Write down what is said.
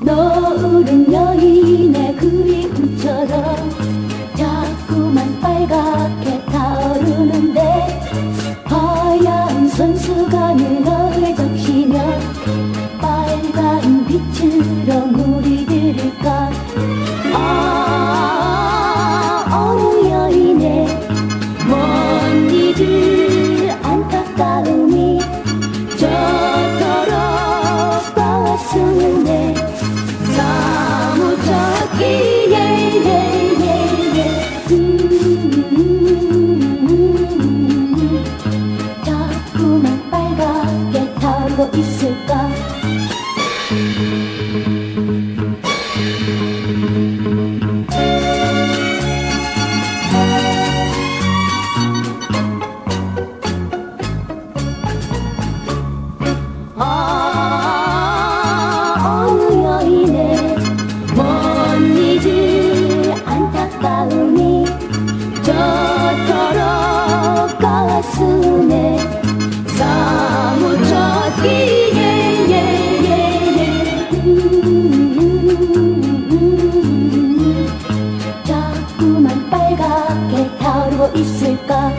노을은 여인의 그림처럼 자꾸만 빨갛게 타오르는데 하얀 선수가 너를 적시면 빨간 빛으로 물이 들을까 가슴에 사무쳤기에 음, 자꾸만 빨갛게 타고 있을까 가슴에 사무쳐 뛰게 예예예. 자꾸만 빨갛게 타오르고 있을까?